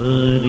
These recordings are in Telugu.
good.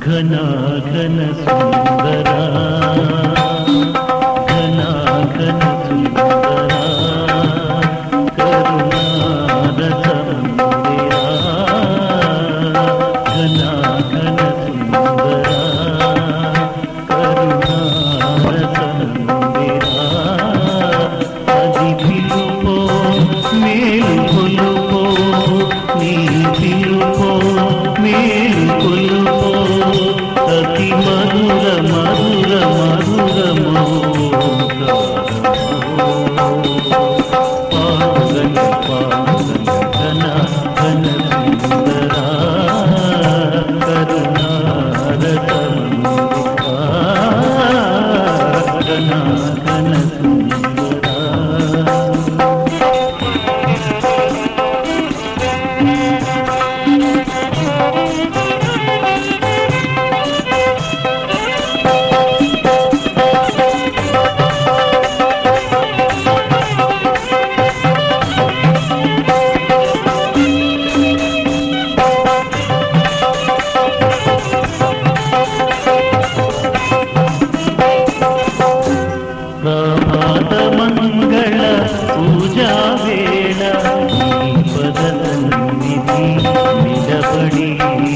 घना घन सुंदरा। Satanás.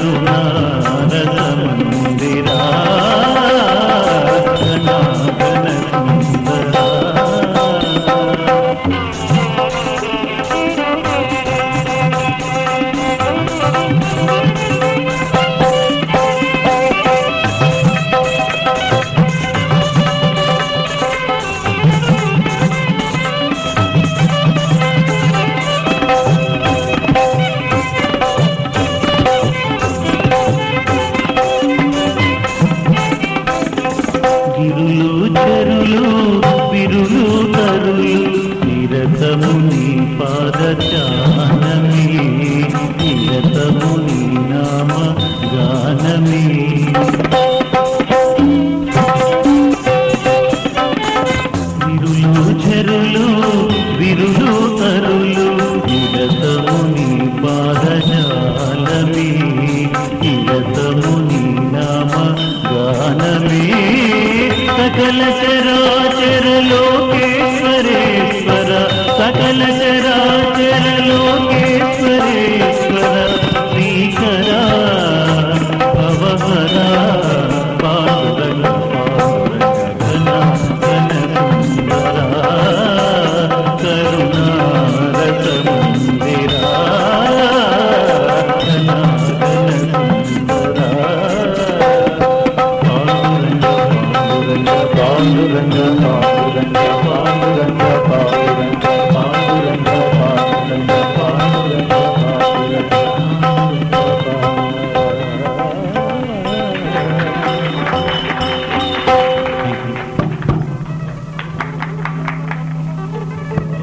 ಕರುಣಾನದ విరులు విరులు తరులు నిరతము నీ పాదచానమే నిరతము నీ నామ గానమే सकल चराचर लोकेश्वरेश्वर सकल चरा பாண்டுரங்க பாண்டுரங்க பாண்டுரங்க